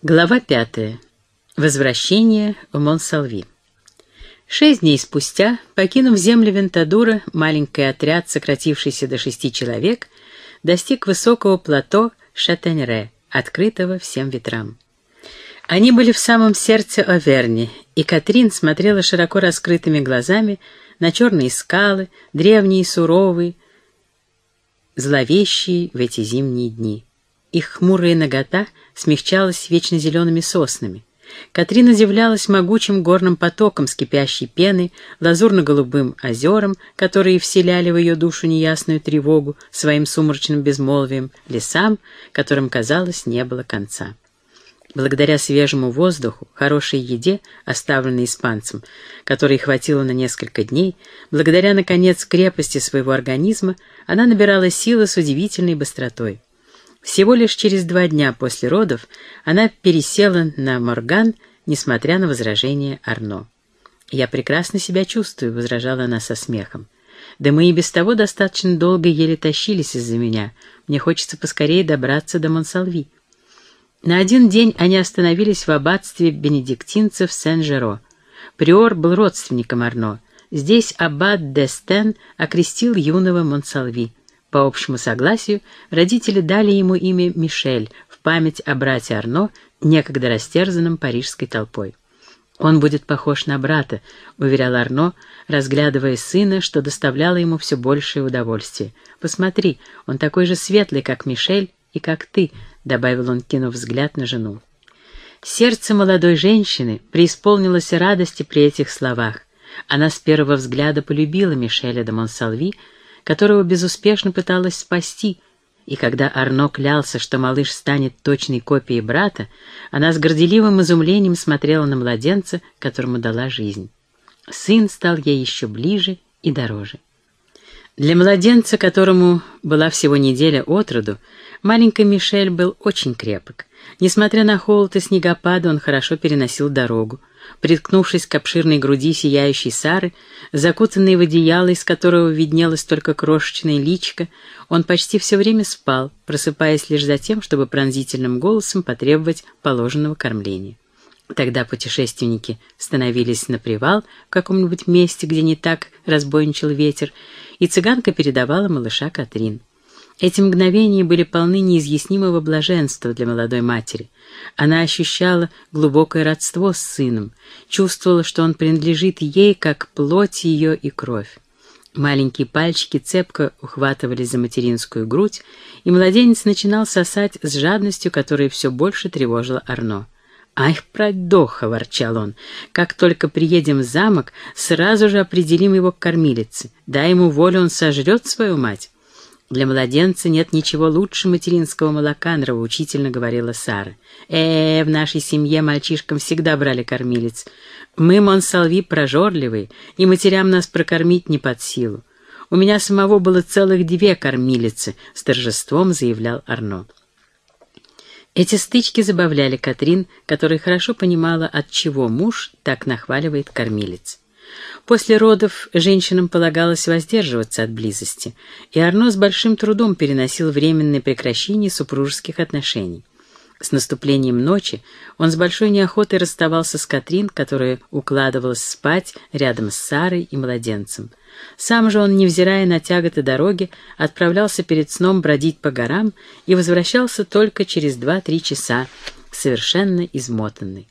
Глава пятая. Возвращение в Монсалви. Шесть дней спустя, покинув землю Вентадура, маленький отряд, сократившийся до шести человек, достиг высокого плато Шатенре, открытого всем ветрам. Они были в самом сердце Оверни, и Катрин смотрела широко раскрытыми глазами на черные скалы, древние и суровые, зловещие в эти зимние дни. Их хмурая нагота смягчалась вечно зелеными соснами. Катрина удивлялась могучим горным потоком с кипящей пеной, лазурно-голубым озером, которые вселяли в ее душу неясную тревогу своим сумрачным безмолвием, лесам, которым, казалось, не было конца. Благодаря свежему воздуху, хорошей еде, оставленной испанцам, которой хватило на несколько дней, благодаря, наконец, крепости своего организма, она набирала силы с удивительной быстротой. Всего лишь через два дня после родов она пересела на Морган, несмотря на возражение Арно. «Я прекрасно себя чувствую», — возражала она со смехом. «Да мы и без того достаточно долго еле тащились из-за меня. Мне хочется поскорее добраться до Монсалви». На один день они остановились в аббатстве бенедиктинцев Сен-Жеро. Приор был родственником Арно. Здесь аббат де Стен окрестил юного Монсалви. По общему согласию, родители дали ему имя Мишель в память о брате Арно, некогда растерзанном парижской толпой. «Он будет похож на брата», — уверял Арно, разглядывая сына, что доставляло ему все большее удовольствие. «Посмотри, он такой же светлый, как Мишель и как ты», — добавил он, кинув взгляд на жену. Сердце молодой женщины преисполнилось радости при этих словах. Она с первого взгляда полюбила Мишеля де Монсалви, которого безуспешно пыталась спасти, и когда Арно клялся, что малыш станет точной копией брата, она с горделивым изумлением смотрела на младенца, которому дала жизнь. Сын стал ей еще ближе и дороже. Для младенца, которому была всего неделя от роду, маленький Мишель был очень крепок. Несмотря на холод и снегопады, он хорошо переносил дорогу приткнувшись к обширной груди сияющей Сары, закутанной в одеяло, из которого виднелось только крошечное личико, он почти все время спал, просыпаясь лишь за тем, чтобы пронзительным голосом потребовать положенного кормления. Тогда путешественники становились на привал в каком-нибудь месте, где не так разбойничал ветер, и цыганка передавала малыша Катрин. Эти мгновения были полны неизъяснимого блаженства для молодой матери. Она ощущала глубокое родство с сыном, чувствовала, что он принадлежит ей, как плоть ее и кровь. Маленькие пальчики цепко ухватывались за материнскую грудь, и младенец начинал сосать с жадностью, которая все больше тревожила Арно. «Ай, продоха!» — ворчал он. «Как только приедем в замок, сразу же определим его к кормилице. Дай ему волю, он сожрет свою мать». «Для младенца нет ничего лучше материнского молока», — нравоучительно говорила Сара. «Э, в нашей семье мальчишкам всегда брали кормилец. Мы, Монсалви, прожорливые, и матерям нас прокормить не под силу. У меня самого было целых две кормилицы», — с торжеством заявлял Арно. Эти стычки забавляли Катрин, которая хорошо понимала, от чего муж так нахваливает кормилец. После родов женщинам полагалось воздерживаться от близости, и Арно с большим трудом переносил временное прекращение супружеских отношений. С наступлением ночи он с большой неохотой расставался с Катрин, которая укладывалась спать рядом с Сарой и младенцем. Сам же он, невзирая на тяготы дороги, отправлялся перед сном бродить по горам и возвращался только через два-три часа, совершенно измотанный.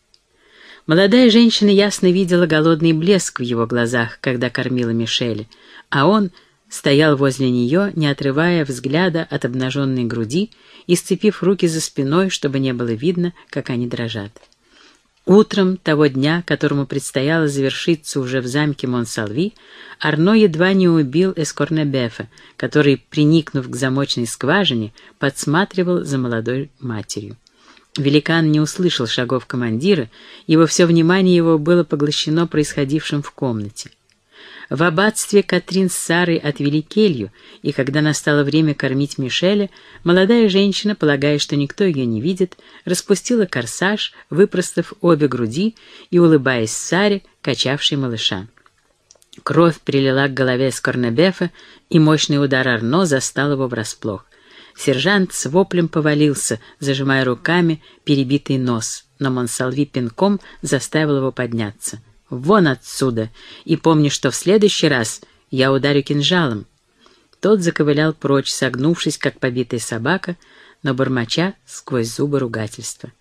Молодая женщина ясно видела голодный блеск в его глазах, когда кормила Мишеля, а он стоял возле нее, не отрывая взгляда от обнаженной груди и сцепив руки за спиной, чтобы не было видно, как они дрожат. Утром того дня, которому предстояло завершиться уже в замке Монсалви, Арно едва не убил Эскорнебефа, который, приникнув к замочной скважине, подсматривал за молодой матерью. Великан не услышал шагов командира, ибо все внимание его было поглощено происходившим в комнате. В аббатстве Катрин с Сарой отвели келью, и когда настало время кормить Мишеля, молодая женщина, полагая, что никто ее не видит, распустила корсаж, выпростав обе груди и, улыбаясь Саре, качавшей малыша. Кровь прилила к голове Скорнебефа, и мощный удар Арно застал его врасплох. Сержант с воплем повалился, зажимая руками перебитый нос, но Монсалви пинком заставил его подняться. «Вон отсюда! И помни, что в следующий раз я ударю кинжалом!» Тот заковылял прочь, согнувшись, как побитая собака, но бормоча сквозь зубы ругательства.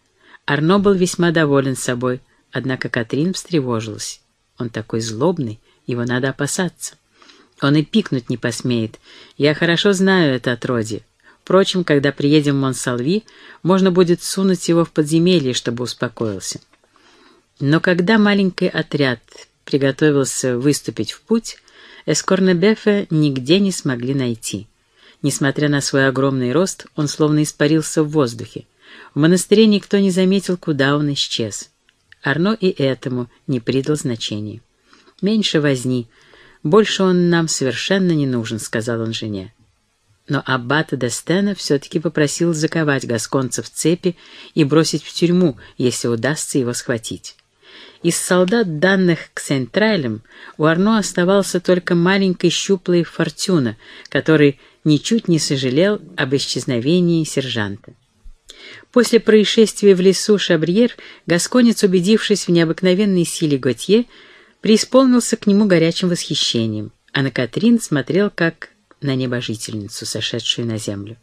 Арно был весьма доволен собой, однако Катрин встревожилась. Он такой злобный, его надо опасаться. Он и пикнуть не посмеет. Я хорошо знаю это отродье. Впрочем, когда приедем в Монсалви, можно будет сунуть его в подземелье, чтобы успокоился. Но когда маленький отряд приготовился выступить в путь, Эскорнебефа нигде не смогли найти. Несмотря на свой огромный рост, он словно испарился в воздухе. В монастыре никто не заметил, куда он исчез. Арно и этому не придал значения. «Меньше возни. Больше он нам совершенно не нужен», — сказал он жене. Но аббата Дестена все-таки попросил заковать гасконца в цепи и бросить в тюрьму, если удастся его схватить. Из солдат, данных к Сентралям, у Арно оставался только маленький щуплый Фортюна, который ничуть не сожалел об исчезновении сержанта. После происшествия в лесу Шабриер, Гасконец, убедившись в необыкновенной силе Готье, преисполнился к нему горячим восхищением, а на Катрин смотрел как на небожительницу, сошедшую на землю.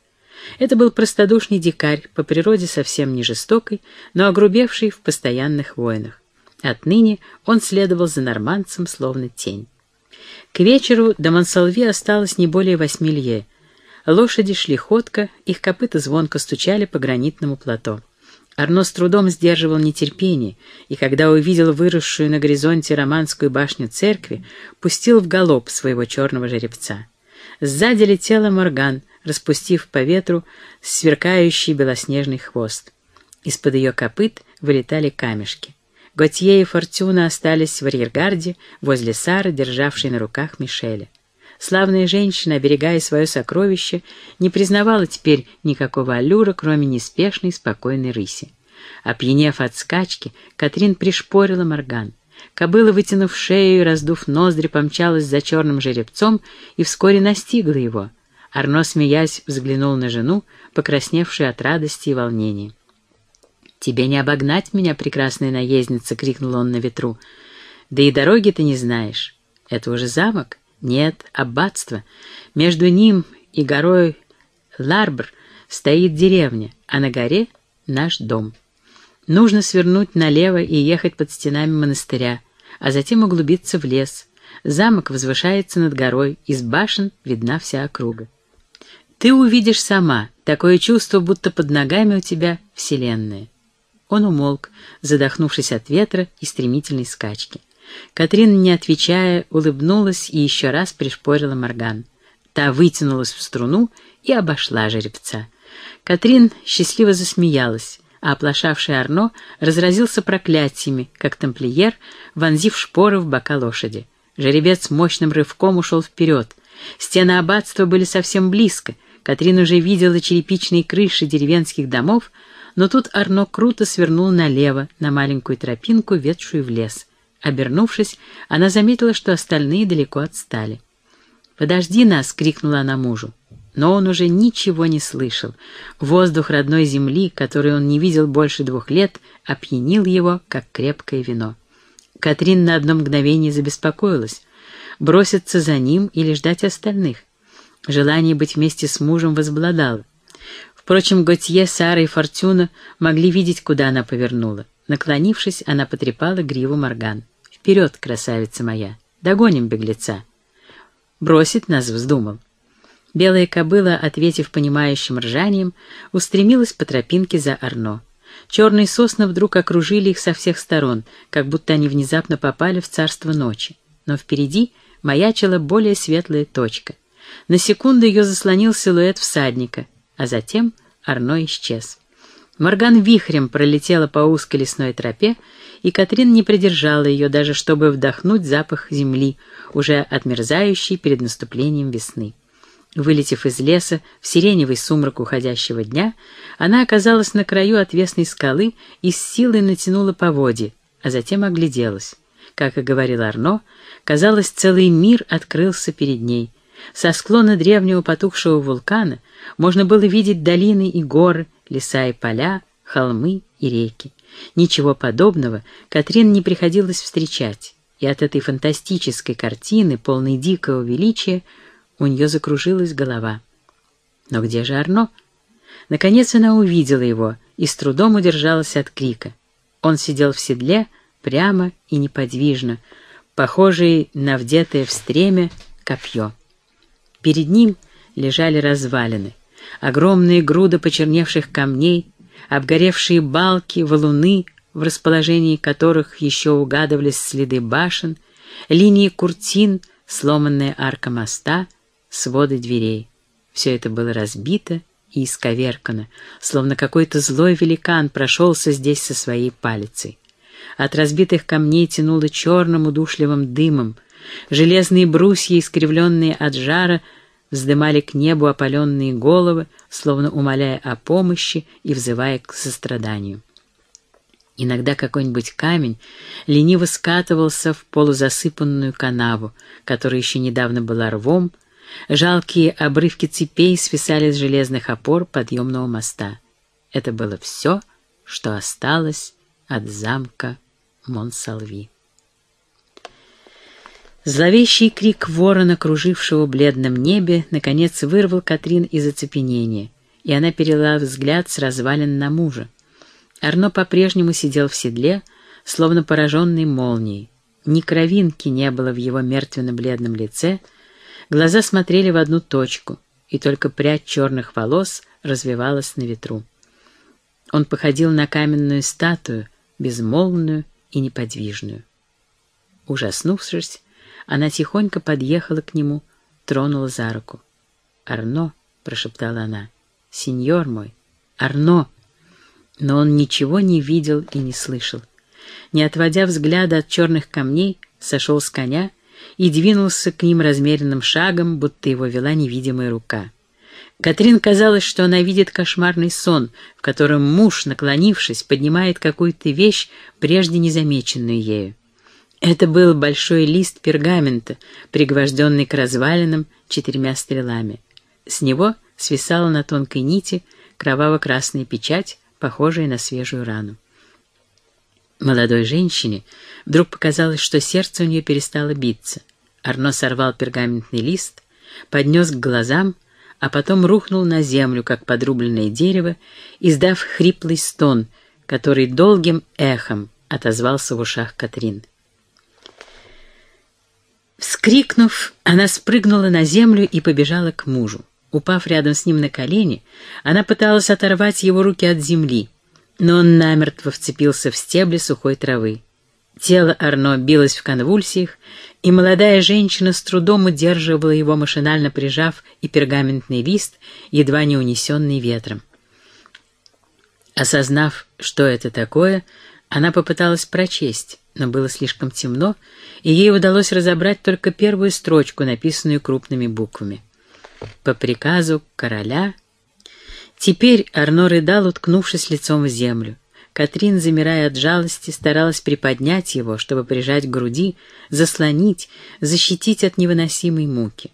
Это был простодушный дикарь, по природе совсем не жестокий, но огрубевший в постоянных войнах. Отныне он следовал за нормандцем, словно тень. К вечеру до Монсалви осталось не более восьми лье. Лошади шли ходко, их копыта звонко стучали по гранитному плато. Арно с трудом сдерживал нетерпение, и когда увидел выросшую на горизонте романскую башню церкви, пустил в галоп своего черного жеребца. Сзади летела Морган, распустив по ветру сверкающий белоснежный хвост. Из-под ее копыт вылетали камешки. Готье и Фортуна остались в арьергарде возле Сары, державшей на руках Мишеля. Славная женщина, оберегая свое сокровище, не признавала теперь никакого аллюра, кроме неспешной, спокойной рыси. Опьянев от скачки, Катрин пришпорила Морган. Кобыла, вытянув шею и раздув ноздри, помчалась за черным жеребцом и вскоре настигла его. Арно, смеясь, взглянул на жену, покрасневшую от радости и волнения. «Тебе не обогнать меня, прекрасная наездница!» — крикнул он на ветру. «Да и дороги ты не знаешь. Это уже замок?» Нет, аббатство. Между ним и горой Ларбр стоит деревня, а на горе — наш дом. Нужно свернуть налево и ехать под стенами монастыря, а затем углубиться в лес. Замок возвышается над горой, из башен видна вся округа. Ты увидишь сама, такое чувство, будто под ногами у тебя вселенная. Он умолк, задохнувшись от ветра и стремительной скачки. Катрин, не отвечая, улыбнулась и еще раз пришпорила Морган. Та вытянулась в струну и обошла жеребца. Катрин счастливо засмеялась, а оплошавший Арно разразился проклятиями, как тамплиер, вонзив шпоры в бока лошади. Жеребец мощным рывком ушел вперед. Стены аббатства были совсем близко. Катрин уже видела черепичные крыши деревенских домов, но тут Арно круто свернул налево, на маленькую тропинку, ведшую в лес — Обернувшись, она заметила, что остальные далеко отстали. «Подожди нас!» — крикнула она мужу. Но он уже ничего не слышал. Воздух родной земли, который он не видел больше двух лет, опьянил его, как крепкое вино. Катрин на одно мгновение забеспокоилась. Броситься за ним или ждать остальных? Желание быть вместе с мужем возбладало. Впрочем, Готье, Сара и Фортуна могли видеть, куда она повернула. Наклонившись, она потрепала гриву Морган. Вперед, красавица моя! Догоним беглеца!» Бросить нас вздумал. Белая кобыла, ответив понимающим ржанием, устремилась по тропинке за Арно. Черные сосны вдруг окружили их со всех сторон, как будто они внезапно попали в царство ночи. Но впереди маячила более светлая точка. На секунду ее заслонил силуэт всадника, а затем Арно исчез. Морган вихрем пролетела по узкой лесной тропе, и Катрин не придержала ее даже, чтобы вдохнуть запах земли, уже отмерзающий перед наступлением весны. Вылетев из леса в сиреневый сумрак уходящего дня, она оказалась на краю отвесной скалы и с силой натянула поводье, а затем огляделась. Как и говорил Арно, казалось, целый мир открылся перед ней. Со склона древнего потухшего вулкана можно было видеть долины и горы, леса и поля, холмы и реки. Ничего подобного Катрин не приходилось встречать, и от этой фантастической картины, полной дикого величия, у нее закружилась голова. Но где же Арно? Наконец она увидела его и с трудом удержалась от крика. Он сидел в седле, прямо и неподвижно, похожий на вдетое в стремя копье. Перед ним лежали развалины, огромные груды почерневших камней, обгоревшие балки, валуны, в расположении которых еще угадывались следы башен, линии куртин, сломанная арка моста, своды дверей. Все это было разбито и исковеркано, словно какой-то злой великан прошелся здесь со своей палицей. От разбитых камней тянуло черным удушливым дымом, железные брусья, искривленные от жара, вздымали к небу опаленные головы, словно умоляя о помощи и взывая к состраданию. Иногда какой-нибудь камень лениво скатывался в полузасыпанную канаву, которая еще недавно была рвом, жалкие обрывки цепей свисали с железных опор подъемного моста. Это было все, что осталось от замка Монсалви. Зловещий крик ворона, кружившего в бледном небе, наконец вырвал Катрин из оцепенения, и она перела взгляд с развалин на мужа. Арно по-прежнему сидел в седле, словно пораженный молнией. Ни кровинки не было в его мертвенно-бледном лице, глаза смотрели в одну точку, и только прядь черных волос развивалась на ветру. Он походил на каменную статую, безмолвную и неподвижную. Ужаснувшись, она тихонько подъехала к нему, тронула за руку. «Арно!» — прошептала она. «Сеньор мой! Арно!» Но он ничего не видел и не слышал. Не отводя взгляда от черных камней, сошел с коня и двинулся к ним размеренным шагом, будто его вела невидимая рука. Катрин казалось, что она видит кошмарный сон, в котором муж, наклонившись, поднимает какую-то вещь, прежде незамеченную ею. Это был большой лист пергамента, пригвожденный к развалинам четырьмя стрелами. С него свисала на тонкой нити кроваво-красная печать, похожая на свежую рану. Молодой женщине вдруг показалось, что сердце у нее перестало биться. Арно сорвал пергаментный лист, поднес к глазам, а потом рухнул на землю, как подрубленное дерево, издав хриплый стон, который долгим эхом отозвался в ушах Катрин. Вскрикнув, она спрыгнула на землю и побежала к мужу. Упав рядом с ним на колени, она пыталась оторвать его руки от земли, но он намертво вцепился в стебли сухой травы. Тело Арно билось в конвульсиях, и молодая женщина с трудом удерживала его, машинально прижав и пергаментный лист, едва не унесенный ветром. Осознав, что это такое, она попыталась прочесть, но было слишком темно, и ей удалось разобрать только первую строчку, написанную крупными буквами. По приказу короля... Теперь Арно рыдал, уткнувшись лицом в землю. Катрин, замирая от жалости, старалась приподнять его, чтобы прижать к груди, заслонить, защитить от невыносимой муки.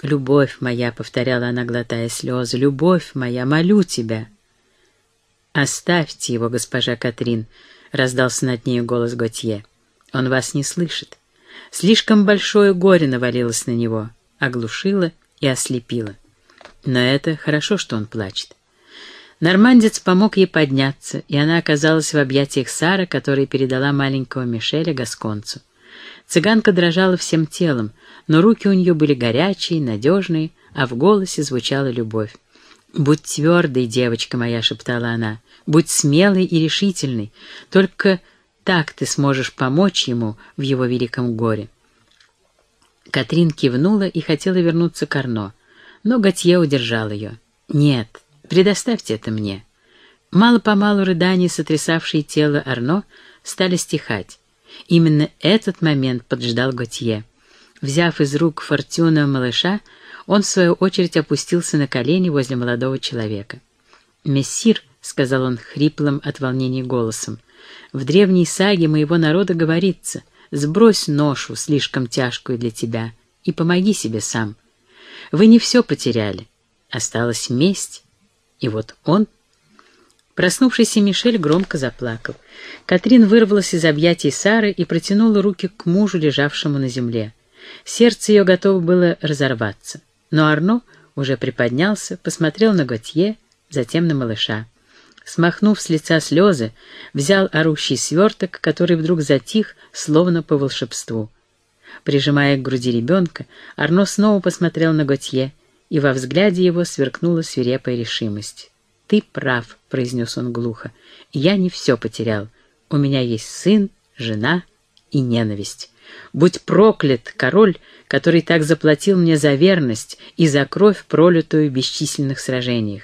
«Любовь моя», — повторяла она, глотая слезы, — «любовь моя, молю тебя». «Оставьте его, госпожа Катрин», — раздался над нею голос Готье. «Он вас не слышит. Слишком большое горе навалилось на него, оглушило и ослепило. Но это хорошо, что он плачет. Нормандец помог ей подняться, и она оказалась в объятиях Сары, которая передала маленького Мишеля Гасконцу. Цыганка дрожала всем телом, но руки у нее были горячие, надежные, а в голосе звучала любовь. «Будь твердой, девочка моя», — шептала она, — «будь смелой и решительной, только так ты сможешь помочь ему в его великом горе». Катрин кивнула и хотела вернуться к Арно, но Готье удержал ее. «Нет, предоставьте это мне». Мало-помалу рыдания, сотрясавшие тело Арно, стали стихать. Именно этот момент поджидал Готье. Взяв из рук Фортюна малыша, он, в свою очередь, опустился на колени возле молодого человека. «Мессир», — сказал он хриплым от волнения голосом, — «в древней саге моего народа говорится, сбрось ношу, слишком тяжкую для тебя, и помоги себе сам. Вы не все потеряли. Осталась месть. И вот он... Проснувшийся Мишель громко заплакал. Катрин вырвалась из объятий Сары и протянула руки к мужу, лежавшему на земле. Сердце ее готово было разорваться. Но Арно уже приподнялся, посмотрел на Готье, затем на малыша. Смахнув с лица слезы, взял орущий сверток, который вдруг затих, словно по волшебству. Прижимая к груди ребенка, Арно снова посмотрел на Готье, и во взгляде его сверкнула свирепая решимость. «Ты прав», — произнес он глухо, — «я не все потерял. У меня есть сын, жена и ненависть. Будь проклят король, который так заплатил мне за верность и за кровь, пролитую в бесчисленных сражениях.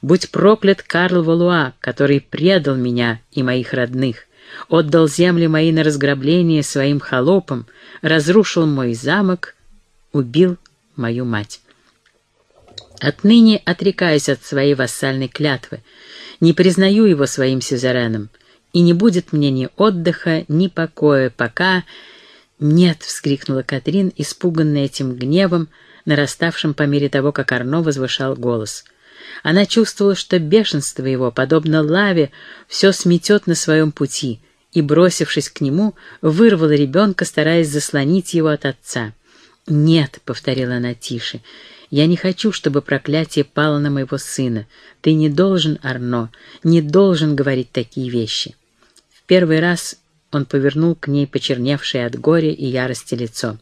Будь проклят Карл Валуа, который предал меня и моих родных, отдал земли мои на разграбление своим холопам, разрушил мой замок, убил мою мать. Отныне отрекаюсь от своей вассальной клятвы, не признаю его своим сюзереном, и не будет мне ни отдыха, ни покоя, пока... «Нет!» — вскрикнула Катрин, испуганная этим гневом, нараставшим по мере того, как Арно возвышал голос. Она чувствовала, что бешенство его, подобно лаве, все сметет на своем пути, и, бросившись к нему, вырвала ребенка, стараясь заслонить его от отца. «Нет», — повторила она тише, — «я не хочу, чтобы проклятие пало на моего сына. Ты не должен, Арно, не должен говорить такие вещи». В первый раз он повернул к ней почерневшее от горя и ярости лицо.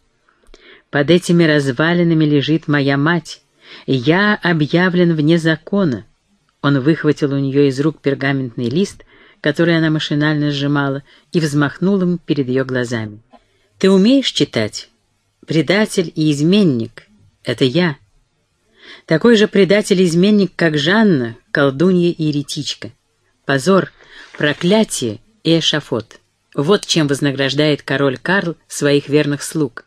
«Под этими развалинами лежит моя мать. Я объявлен вне закона». Он выхватил у нее из рук пергаментный лист, который она машинально сжимала, и взмахнул им перед ее глазами. «Ты умеешь читать? Предатель и изменник — это я. Такой же предатель и изменник, как Жанна, колдунья и еретичка. Позор, проклятие и эшафот». Вот чем вознаграждает король Карл своих верных слуг.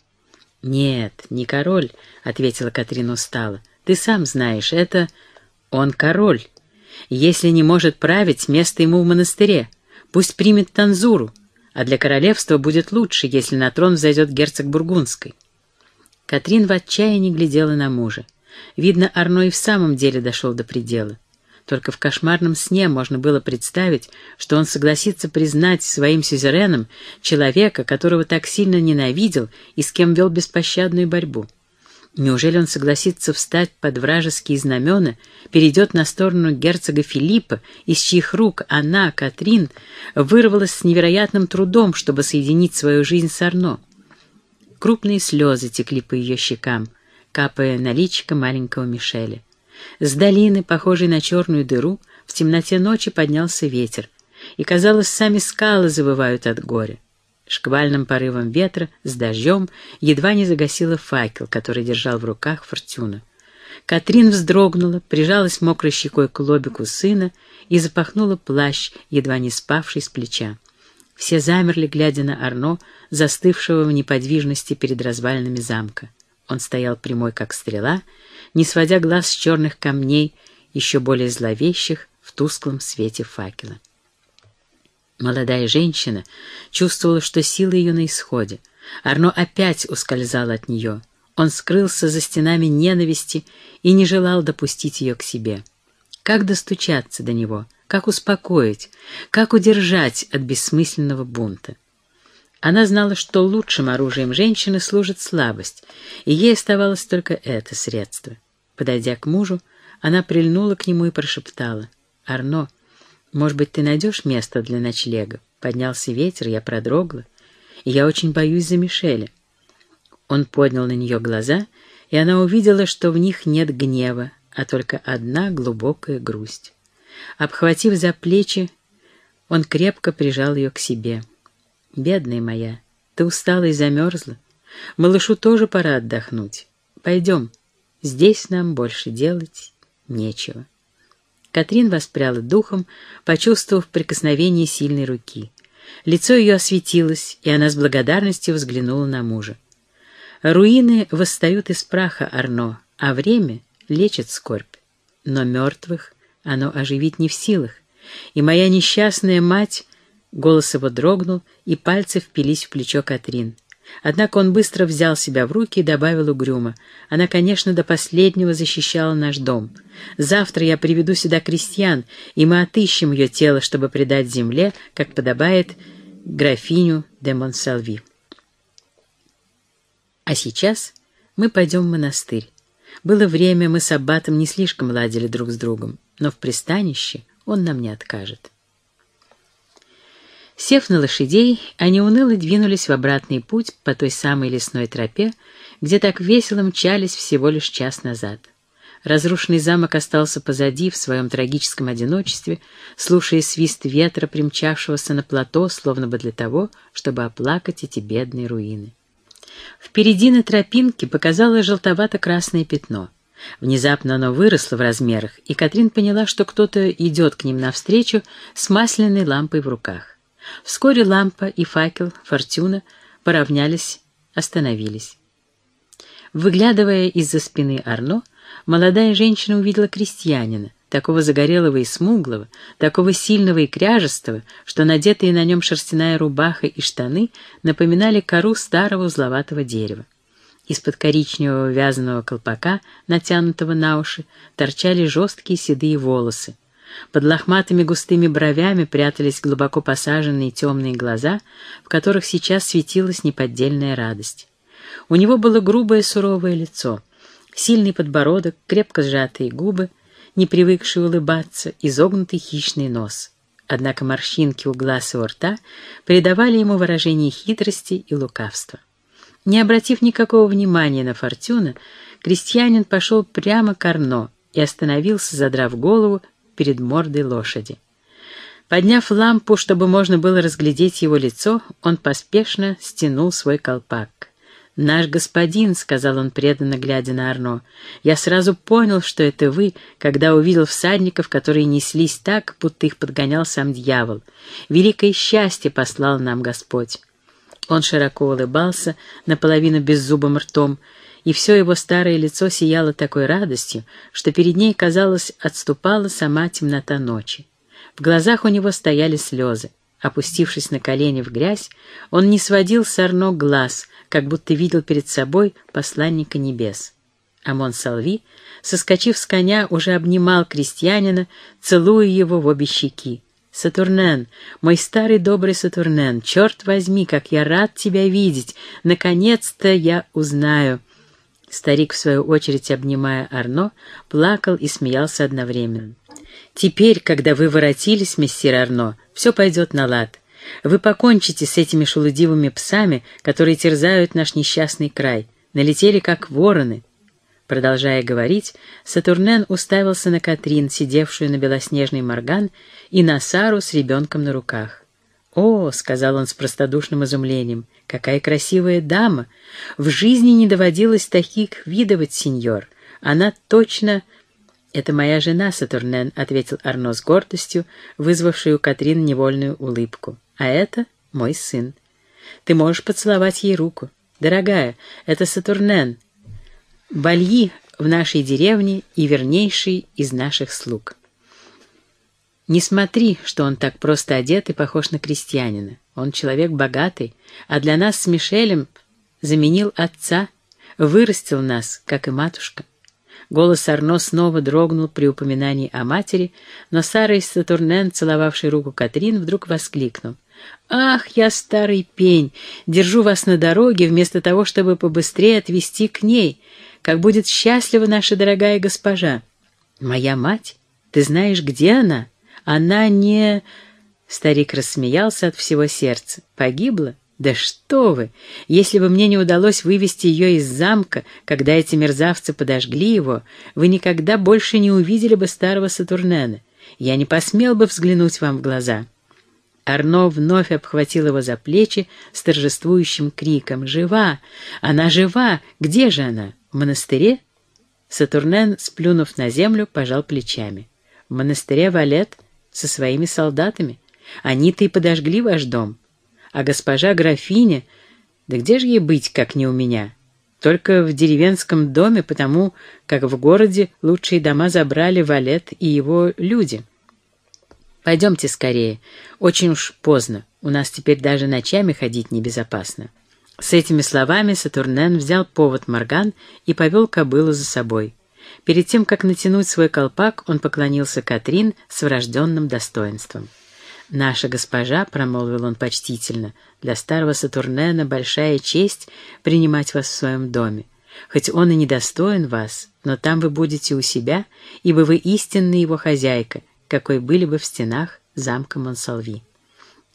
«Нет, не король», — ответила Катрина устало. «Ты сам знаешь, это... он король. Если не может править, место ему в монастыре. Пусть примет танзуру, а для королевства будет лучше, если на трон взойдет герцог Бургундской». Катрин в отчаянии глядела на мужа. Видно, Арно и в самом деле дошел до предела. Только в кошмарном сне можно было представить, что он согласится признать своим сюзереном человека, которого так сильно ненавидел и с кем вел беспощадную борьбу. Неужели он согласится встать под вражеские знамена, перейдет на сторону герцога Филиппа, из чьих рук она, Катрин, вырвалась с невероятным трудом, чтобы соединить свою жизнь с Арно? Крупные слезы текли по ее щекам, капая на личико маленького Мишеля. С долины, похожей на черную дыру, в темноте ночи поднялся ветер, и, казалось, сами скалы завывают от горя. Шквальным порывом ветра с дождем едва не загасила факел, который держал в руках Фортюна. Катрин вздрогнула, прижалась мокрой щекой к лобику сына и запахнула плащ, едва не спавший с плеча. Все замерли, глядя на Арно, застывшего в неподвижности перед развалинами замка. Он стоял прямой, как стрела, не сводя глаз с черных камней, еще более зловещих в тусклом свете факела. Молодая женщина чувствовала, что силы ее на исходе. Арно опять ускользал от нее. Он скрылся за стенами ненависти и не желал допустить ее к себе. Как достучаться до него? Как успокоить? Как удержать от бессмысленного бунта? Она знала, что лучшим оружием женщины служит слабость, и ей оставалось только это средство. Подойдя к мужу, она прильнула к нему и прошептала. «Арно, может быть, ты найдешь место для ночлега? Поднялся ветер, я продрогла, и я очень боюсь за Мишеля». Он поднял на нее глаза, и она увидела, что в них нет гнева, а только одна глубокая грусть. Обхватив за плечи, он крепко прижал ее к себе. «Бедная моя, ты устала и замерзла. Малышу тоже пора отдохнуть. Пойдем». Здесь нам больше делать нечего. Катрин воспряла духом, почувствовав прикосновение сильной руки. Лицо ее осветилось, и она с благодарностью взглянула на мужа. Руины восстают из праха, Арно, а время лечит скорбь. Но мертвых оно оживить не в силах. И моя несчастная мать... Голос его дрогнул, и пальцы впились в плечо Катрин. Однако он быстро взял себя в руки и добавил угрюмо. Она, конечно, до последнего защищала наш дом. Завтра я приведу сюда крестьян, и мы отыщем ее тело, чтобы предать земле, как подобает графиню де Монсалви. А сейчас мы пойдем в монастырь. Было время, мы с Аббатом не слишком ладили друг с другом, но в пристанище он нам не откажет. Сев на лошадей, они уныло двинулись в обратный путь по той самой лесной тропе, где так весело мчались всего лишь час назад. Разрушенный замок остался позади в своем трагическом одиночестве, слушая свист ветра, примчавшегося на плато, словно бы для того, чтобы оплакать эти бедные руины. Впереди на тропинке показалось желтовато-красное пятно. Внезапно оно выросло в размерах, и Катрин поняла, что кто-то идет к ним навстречу с масляной лампой в руках. Вскоре лампа и факел Фортюна поравнялись, остановились. Выглядывая из-за спины Арно, молодая женщина увидела крестьянина, такого загорелого и смуглого, такого сильного и кряжестого, что надетые на нем шерстяная рубаха и штаны напоминали кору старого узловатого дерева. Из-под коричневого вязаного колпака, натянутого на уши, торчали жесткие седые волосы. Под лохматыми густыми бровями прятались глубоко посаженные темные глаза, в которых сейчас светилась неподдельная радость. У него было грубое суровое лицо, сильный подбородок, крепко сжатые губы — не привыкший улыбаться, изогнутый хищный нос. Однако морщинки у глаз и у рта придавали ему выражение хитрости и лукавства. Не обратив никакого внимания на Фортюна, крестьянин пошел прямо к Арно и остановился, задрав голову перед мордой лошади. Подняв лампу, чтобы можно было разглядеть его лицо, он поспешно стянул свой колпак. «Наш господин», — сказал он, преданно глядя на Арно, — «я сразу понял, что это вы, когда увидел всадников, которые неслись так, будто их подгонял сам дьявол. Великое счастье послал нам Господь». Он широко улыбался, наполовину беззубым ртом, и все его старое лицо сияло такой радостью, что перед ней, казалось, отступала сама темнота ночи. В глазах у него стояли слезы. Опустившись на колени в грязь, он не сводил с Арно глаз, как будто видел перед собой посланника небес. А Монсалви, соскочив с коня, уже обнимал крестьянина, целуя его в обе щеки. «Сатурнен, мой старый добрый Сатурнен, черт возьми, как я рад тебя видеть! Наконец-то я узнаю!» Старик, в свою очередь обнимая Арно, плакал и смеялся одновременно. «Теперь, когда вы воротились, мессир Арно, все пойдет на лад. Вы покончите с этими шелудивыми псами, которые терзают наш несчастный край. Налетели, как вороны». Продолжая говорить, Сатурнен уставился на Катрин, сидевшую на белоснежный морган, и на Сару с ребенком на руках. «О», — сказал он с простодушным изумлением, — «какая красивая дама! В жизни не доводилось таких видывать, сеньор. Она точно...» «Это моя жена, Сатурнен», — ответил Арно с гордостью, вызвавший у Катрин невольную улыбку. «А это мой сын. Ты можешь поцеловать ей руку. Дорогая, это Сатурнен. Бальи в нашей деревне и вернейший из наших слуг». Не смотри, что он так просто одет и похож на крестьянина. Он человек богатый, а для нас с Мишелем заменил отца, вырастил нас, как и матушка. Голос Арно снова дрогнул при упоминании о матери, но Сара из Сатурнен, целовавший руку Катрин, вдруг воскликнул. «Ах, я старый пень! Держу вас на дороге вместо того, чтобы побыстрее отвезти к ней. Как будет счастлива наша дорогая госпожа!» «Моя мать? Ты знаешь, где она?» Она не...» Старик рассмеялся от всего сердца. «Погибла? Да что вы! Если бы мне не удалось вывести ее из замка, когда эти мерзавцы подожгли его, вы никогда больше не увидели бы старого Сатурнена. Я не посмел бы взглянуть вам в глаза». Арно вновь обхватил его за плечи с торжествующим криком. «Жива! Она жива! Где же она? В монастыре?» Сатурнен, сплюнув на землю, пожал плечами. «В монастыре Валет со своими солдатами. Они-то и подожгли ваш дом. А госпожа графиня, да где же ей быть, как не у меня? Только в деревенском доме, потому как в городе лучшие дома забрали Валет и его люди. Пойдемте скорее, очень уж поздно, у нас теперь даже ночами ходить небезопасно. С этими словами Сатурнен взял повод Морган и повел кобылу за собой. Перед тем, как натянуть свой колпак, он поклонился Катрин с врожденным достоинством. «Наша госпожа», — промолвил он почтительно, — «для старого Сатурнена большая честь принимать вас в своем доме. Хоть он и недостоин вас, но там вы будете у себя, ибо вы истинная его хозяйка, какой были бы в стенах замка Монсалви».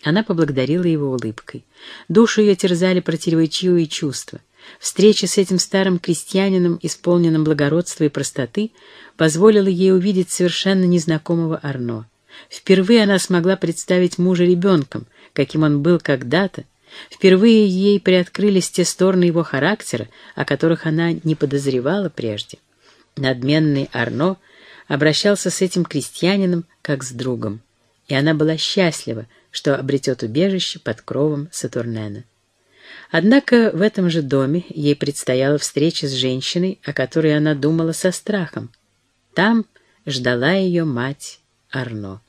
Она поблагодарила его улыбкой. Душу ее терзали противоречивые чувства. Встреча с этим старым крестьянином, исполненным благородства и простоты, позволила ей увидеть совершенно незнакомого Арно. Впервые она смогла представить мужа ребенком, каким он был когда-то. Впервые ей приоткрылись те стороны его характера, о которых она не подозревала прежде. Надменный Арно обращался с этим крестьянином как с другом, и она была счастлива, что обретет убежище под кровом Сатурнена. Однако в этом же доме ей предстояла встреча с женщиной, о которой она думала со страхом. Там ждала ее мать Арно.